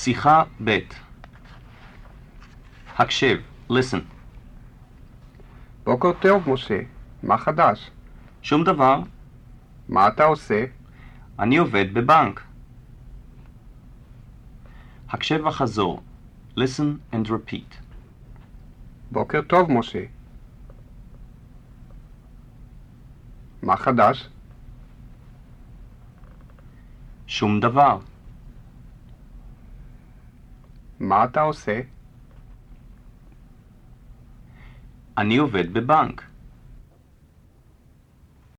שיחה ב' הקשב, listen. בוקר טוב, משה. מה חדש? שום דבר, מה אתה עושה? אני עובד בבנק. הקשב וחזור, listen and repeat. בוקר טוב, משה. מה חדש? שום דבר, מה אתה עושה? אני עובד בבנק.